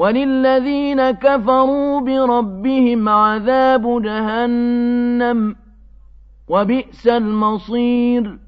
وللذين كفروا بربهم عذاب جهنم وبئس المصير